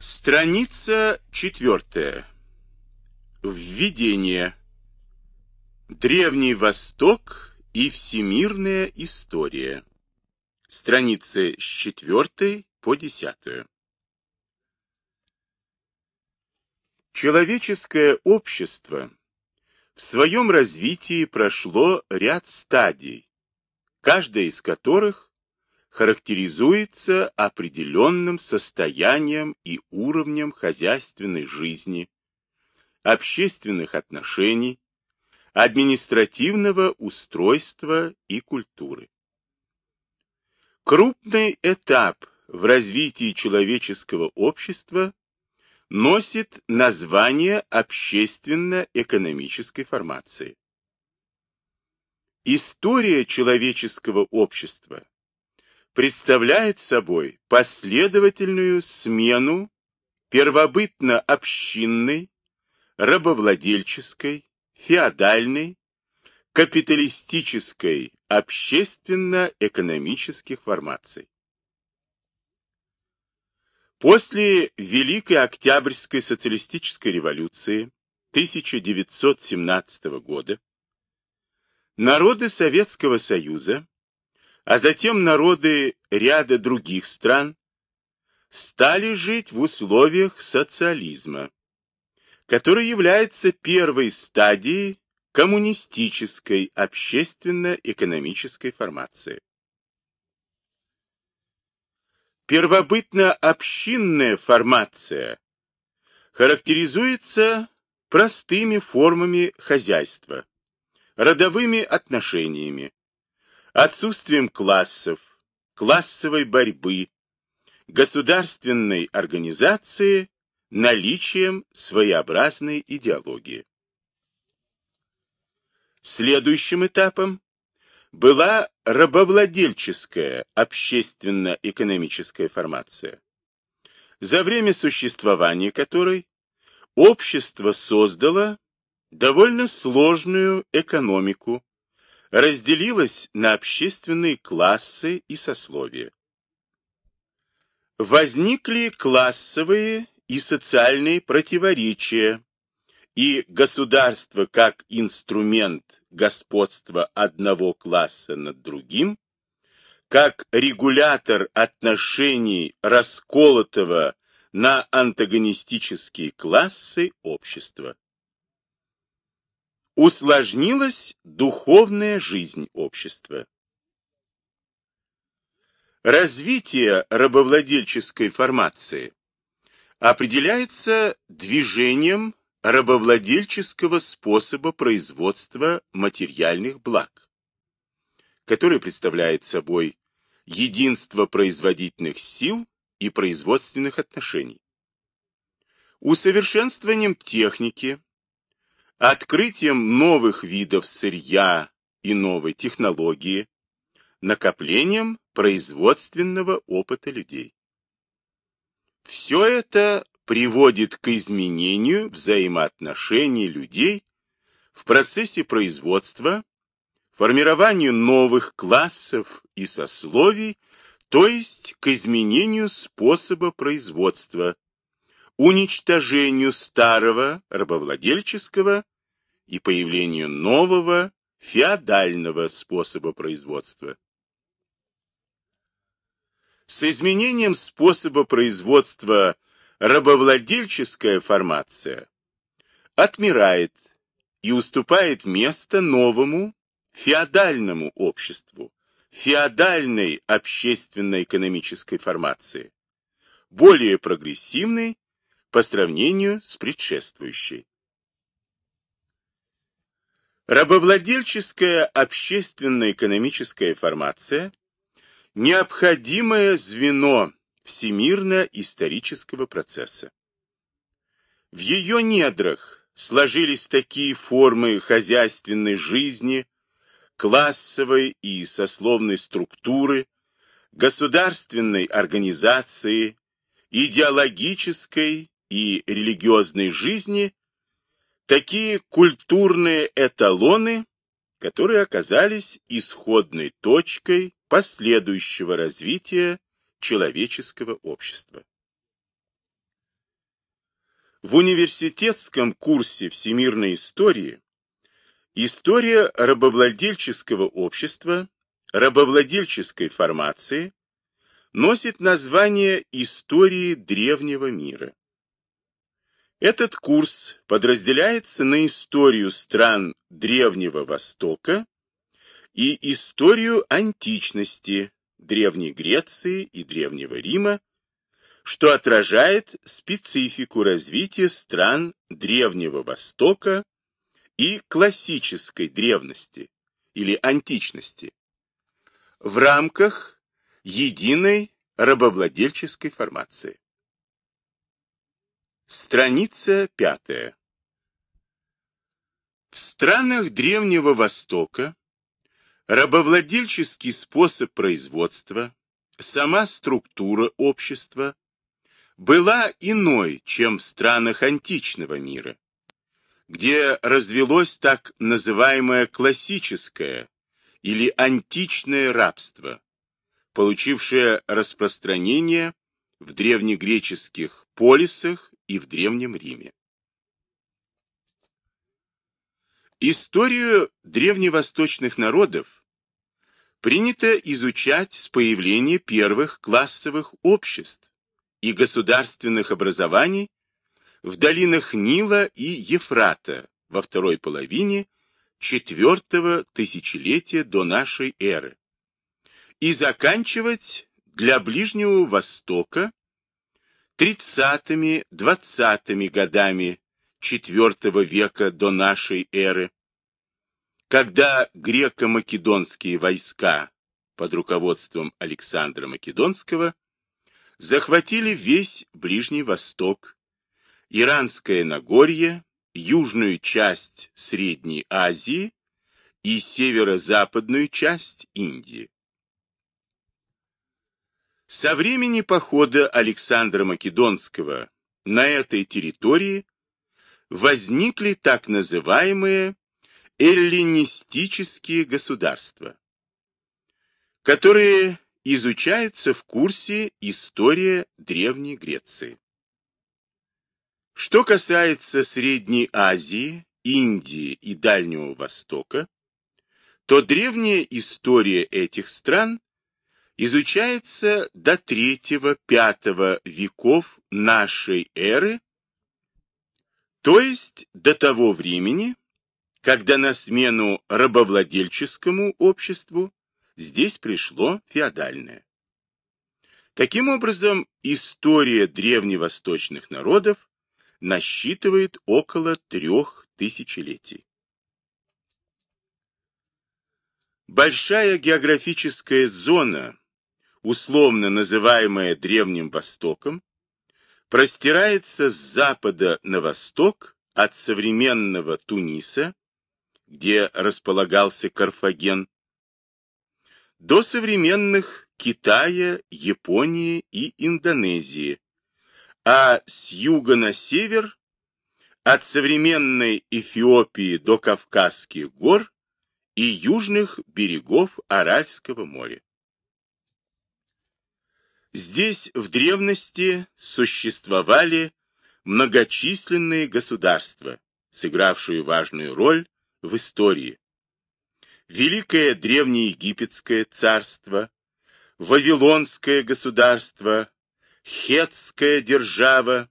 Страница четвертая. Введение. Древний Восток и всемирная история. Страницы с четвертой по десятую. Человеческое общество в своем развитии прошло ряд стадий, каждая из которых характеризуется определенным состоянием и уровнем хозяйственной жизни, общественных отношений, административного устройства и культуры. Крупный этап в развитии человеческого общества носит название общественно-экономической формации. История человеческого общества представляет собой последовательную смену первобытно-общинной, рабовладельческой, феодальной, капиталистической, общественно-экономических формаций. После Великой Октябрьской социалистической революции 1917 года народы Советского Союза а затем народы ряда других стран стали жить в условиях социализма, который является первой стадией коммунистической общественно-экономической формации. Первобытно-общинная формация характеризуется простыми формами хозяйства, родовыми отношениями, отсутствием классов, классовой борьбы, государственной организации, наличием своеобразной идеологии. Следующим этапом была рабовладельческая общественно-экономическая формация, за время существования которой общество создало довольно сложную экономику, разделилась на общественные классы и сословия. Возникли классовые и социальные противоречия, и государство как инструмент господства одного класса над другим, как регулятор отношений расколотого на антагонистические классы общества усложнилась духовная жизнь общества. Развитие рабовладельческой формации определяется движением рабовладельческого способа производства материальных благ, который представляет собой единство производительных сил и производственных отношений. Усовершенствованием техники, открытием новых видов сырья и новой технологии, накоплением производственного опыта людей. Все это приводит к изменению взаимоотношений людей в процессе производства, формированию новых классов и сословий, то есть к изменению способа производства, уничтожению старого рабовладельческого и появлению нового феодального способа производства. С изменением способа производства рабовладельческая формация отмирает и уступает место новому феодальному обществу, феодальной общественно-экономической формации, более прогрессивной по сравнению с предшествующей. Рабовладельческая общественно-экономическая формация – необходимое звено всемирно-исторического процесса. В ее недрах сложились такие формы хозяйственной жизни, классовой и сословной структуры, государственной организации, идеологической и религиозной жизни, такие культурные эталоны, которые оказались исходной точкой последующего развития человеческого общества. В университетском курсе всемирной истории история рабовладельческого общества, рабовладельческой формации носит название истории древнего мира. Этот курс подразделяется на историю стран Древнего Востока и историю античности, Древней Греции и Древнего Рима, что отражает специфику развития стран Древнего Востока и классической древности или античности в рамках единой рабовладельческой формации. Страница пятая. В странах Древнего Востока рабовладельческий способ производства, сама структура общества была иной, чем в странах античного мира, где развелось так называемое классическое или античное рабство, получившее распространение в древнегреческих полисах и в Древнем Риме. Историю древневосточных народов принято изучать с появления первых классовых обществ и государственных образований в долинах Нила и Ефрата во второй половине четвертого тысячелетия до нашей эры и заканчивать для Ближнего Востока 30-20 годами IV века до нашей эры, когда греко-македонские войска под руководством Александра Македонского захватили весь Ближний Восток, Иранское Нагорье, южную часть Средней Азии и северо-западную часть Индии. Со времени похода Александра Македонского на этой территории возникли так называемые эллинистические государства, которые изучаются в курсе «История Древней Греции». Что касается Средней Азии, Индии и Дальнего Востока, то древняя история этих стран изучается до III-V веков нашей эры, то есть до того времени, когда на смену рабовладельческому обществу здесь пришло феодальное. Таким образом, история древневосточных народов насчитывает около трех тысячелетий. Большая географическая зона, условно называемая Древним Востоком, простирается с запада на восток от современного Туниса, где располагался Карфаген, до современных Китая, Японии и Индонезии, а с юга на север от современной Эфиопии до Кавказских гор и южных берегов Аральского моря. Здесь в древности существовали многочисленные государства, сыгравшие важную роль в истории. Великое древнеегипетское царство, Вавилонское государство, Хетская держава,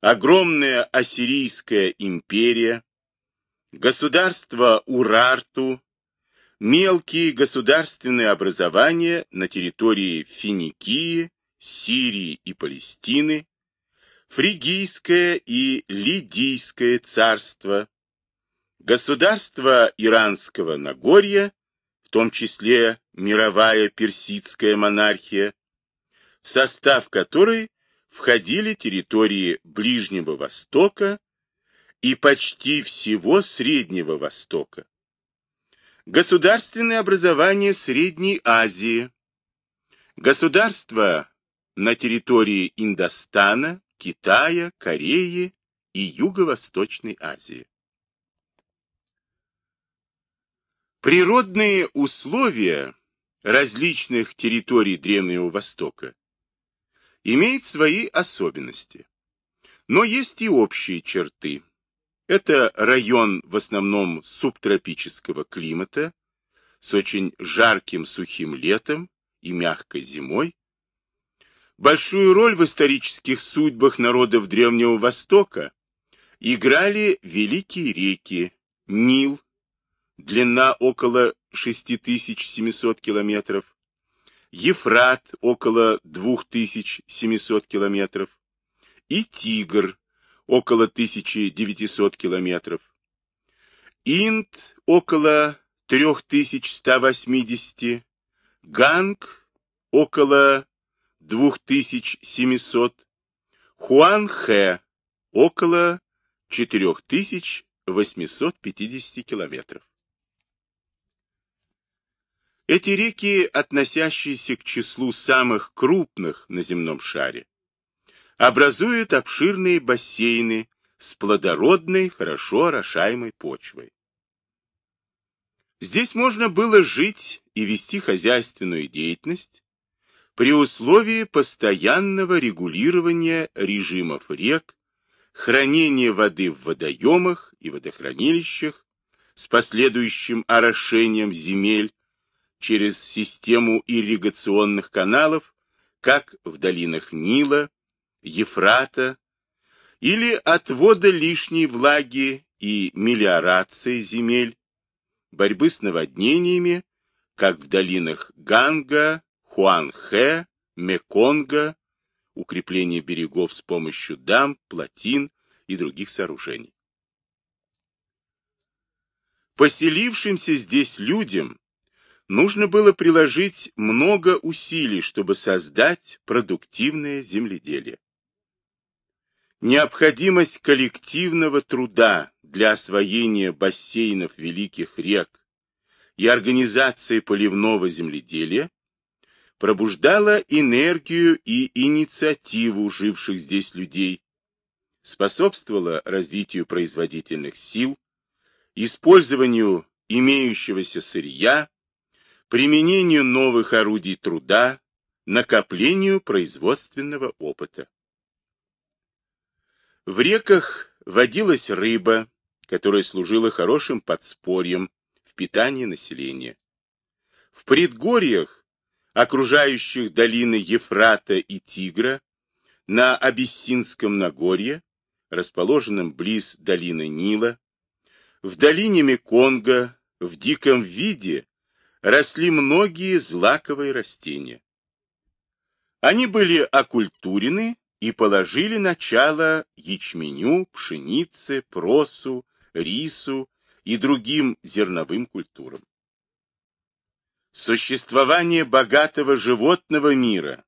огромная Ассирийская империя, государство Урарту, мелкие государственные образования на территории Финикии, Сирии и Палестины, Фригийское и Лидийское царство, государство Иранского Нагорья, в том числе мировая персидская монархия, в состав которой входили территории Ближнего Востока и почти всего Среднего Востока. Государственное образование Средней Азии. Государства на территории Индостана, Китая, Кореи и Юго-Восточной Азии. Природные условия различных территорий Древнего Востока имеет свои особенности. Но есть и общие черты. Это район в основном субтропического климата, с очень жарким сухим летом и мягкой зимой. Большую роль в исторических судьбах народов Древнего Востока играли великие реки Нил, длина около 6700 километров, Ефрат около 2700 километров и Тигр около 1900 километров, Инд около 3180, Ганг около 2700, Хуанхэ около 4850 километров. Эти реки, относящиеся к числу самых крупных на земном шаре, образуют обширные бассейны с плодородной, хорошо орошаемой почвой. Здесь можно было жить и вести хозяйственную деятельность при условии постоянного регулирования режимов рек, хранения воды в водоемах и водохранилищах с последующим орошением земель через систему ирригационных каналов, как в долинах Нила, Ефрата, или отвода лишней влаги и мелиорации земель, борьбы с наводнениями, как в долинах Ганга, Хуанхэ, Меконга, укрепление берегов с помощью дам, плотин и других сооружений. Поселившимся здесь людям нужно было приложить много усилий, чтобы создать продуктивное земледелие. Необходимость коллективного труда для освоения бассейнов великих рек и организации поливного земледелия пробуждала энергию и инициативу живших здесь людей, способствовала развитию производительных сил, использованию имеющегося сырья, применению новых орудий труда, накоплению производственного опыта. В реках водилась рыба, которая служила хорошим подспорьем в питании населения. В предгорьях, окружающих долины Ефрата и Тигра, на Абиссинском Нагорье, расположенном близ долины Нила, в долине Меконга, в диком виде, росли многие злаковые растения. Они были окультурены и положили начало ячменю, пшенице, просу, рису и другим зерновым культурам. Существование богатого животного мира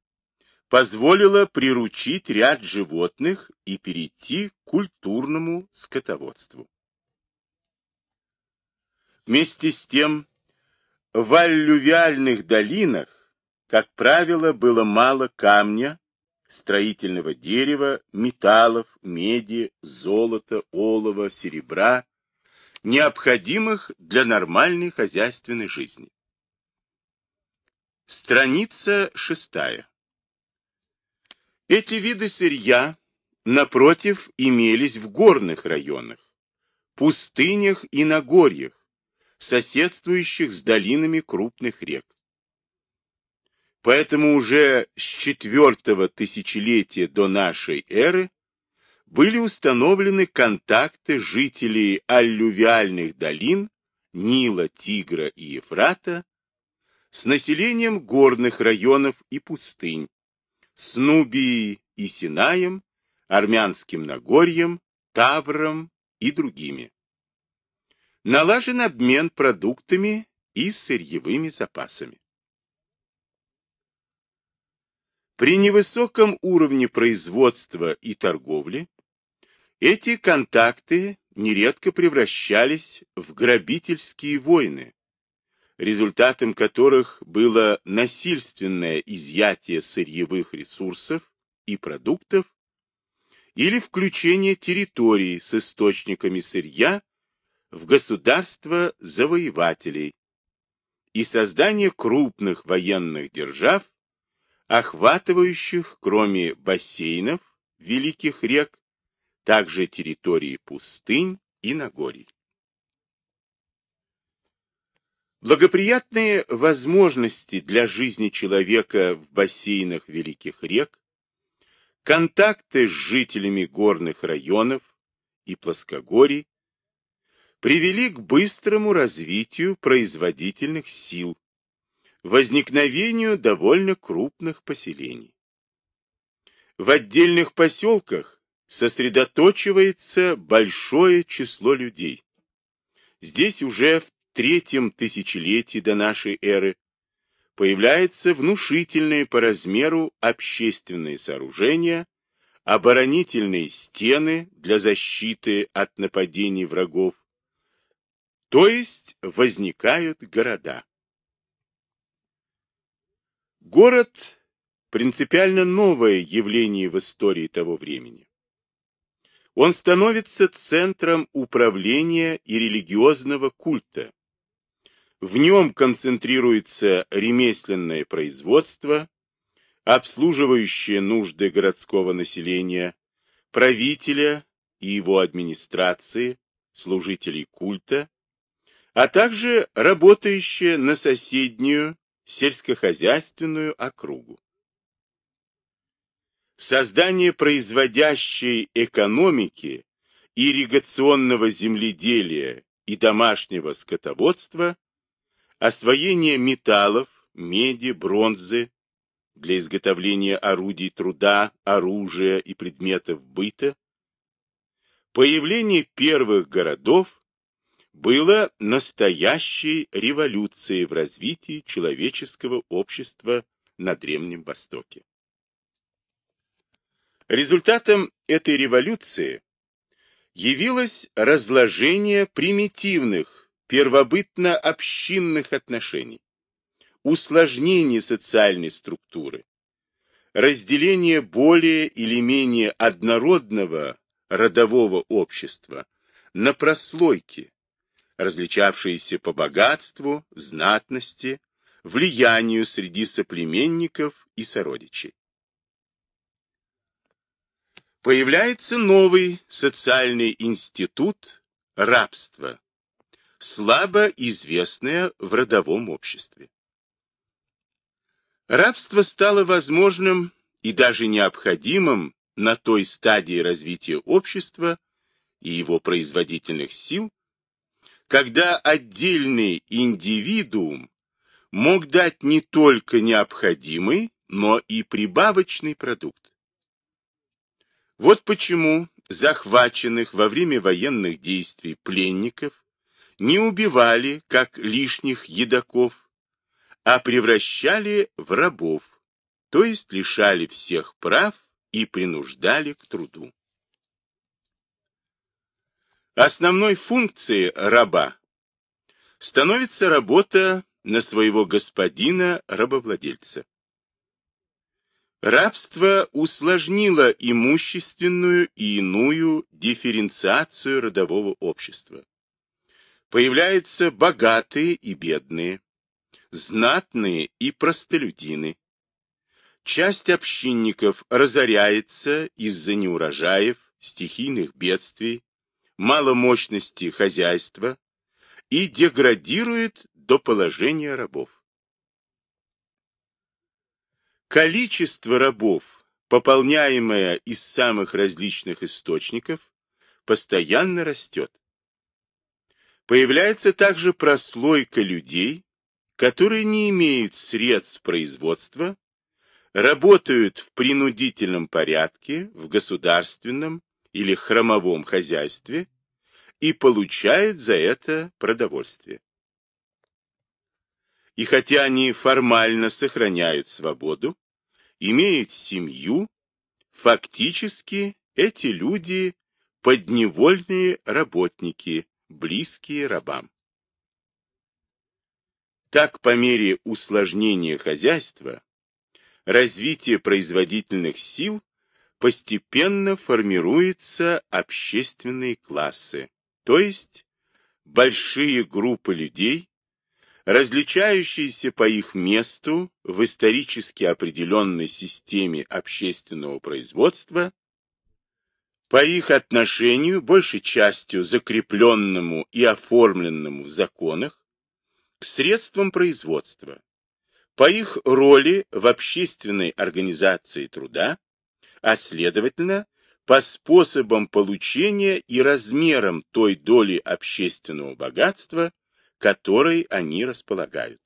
позволило приручить ряд животных и перейти к культурному скотоводству. Вместе с тем, в аллювиальных долинах, как правило, было мало камня, строительного дерева, металлов, меди, золота, олова, серебра, необходимых для нормальной хозяйственной жизни. Страница шестая. Эти виды сырья, напротив, имелись в горных районах, пустынях и нагорьях, соседствующих с долинами крупных рек. Поэтому уже с четвертого тысячелетия до нашей эры были установлены контакты жителей аллювиальных долин Нила, Тигра и Ефрата с населением горных районов и пустынь, с Нубией и Синаем, Армянским Нагорьем, Тавром и другими. Налажен обмен продуктами и сырьевыми запасами. При невысоком уровне производства и торговли эти контакты нередко превращались в грабительские войны, результатом которых было насильственное изъятие сырьевых ресурсов и продуктов или включение территорий с источниками сырья в государства завоевателей и создание крупных военных держав охватывающих, кроме бассейнов великих рек, также территории пустынь и Нагорий. Благоприятные возможности для жизни человека в бассейнах великих рек, контакты с жителями горных районов и плоскогорий привели к быстрому развитию производительных сил, возникновению довольно крупных поселений. В отдельных поселках сосредоточивается большое число людей. Здесь уже в третьем тысячелетии до нашей эры появляются внушительные по размеру общественные сооружения, оборонительные стены для защиты от нападений врагов, то есть возникают города. Город – принципиально новое явление в истории того времени. Он становится центром управления и религиозного культа, в нем концентрируется ремесленное производство, обслуживающее нужды городского населения, правителя и его администрации, служителей культа, а также работающее на соседнюю сельскохозяйственную округу. Создание производящей экономики, ирригационного земледелия и домашнего скотоводства освоение металлов, меди, бронзы для изготовления орудий труда, оружия и предметов быта, появление первых городов было настоящей революцией в развитии человеческого общества на Древнем Востоке. Результатом этой революции явилось разложение примитивных первобытно-общинных отношений, усложнение социальной структуры, разделение более или менее однородного родового общества на прослойки, различавшиеся по богатству, знатности, влиянию среди соплеменников и сородичей. Появляется новый социальный институт рабства, слабо известное в родовом обществе. Рабство стало возможным и даже необходимым на той стадии развития общества и его производительных сил, когда отдельный индивидуум мог дать не только необходимый, но и прибавочный продукт. Вот почему захваченных во время военных действий пленников не убивали, как лишних едоков, а превращали в рабов, то есть лишали всех прав и принуждали к труду. Основной функцией раба становится работа на своего господина-рабовладельца. Рабство усложнило имущественную и иную дифференциацию родового общества появляются богатые и бедные, знатные и простолюдины. Часть общинников разоряется из-за неурожаев, стихийных бедствий, маломощности хозяйства и деградирует до положения рабов. Количество рабов, пополняемое из самых различных источников, постоянно растет. Появляется также прослойка людей, которые не имеют средств производства, работают в принудительном порядке в государственном или хромовом хозяйстве и получают за это продовольствие. И хотя они формально сохраняют свободу, имеют семью, фактически эти люди подневольные работники, близкие рабам. Так, по мере усложнения хозяйства, развития производительных сил, постепенно формируются общественные классы, то есть большие группы людей, различающиеся по их месту в исторически определенной системе общественного производства по их отношению, большей частью закрепленному и оформленному в законах, к средствам производства, по их роли в общественной организации труда, а следовательно, по способам получения и размерам той доли общественного богатства, которой они располагают.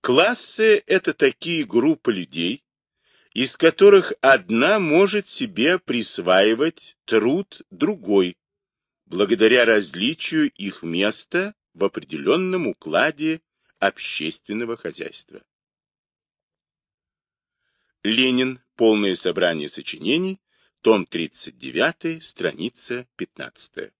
Классы – это такие группы людей, из которых одна может себе присваивать труд другой, благодаря различию их места в определенном укладе общественного хозяйства. Ленин. Полное собрание сочинений. Том 39, страница 15.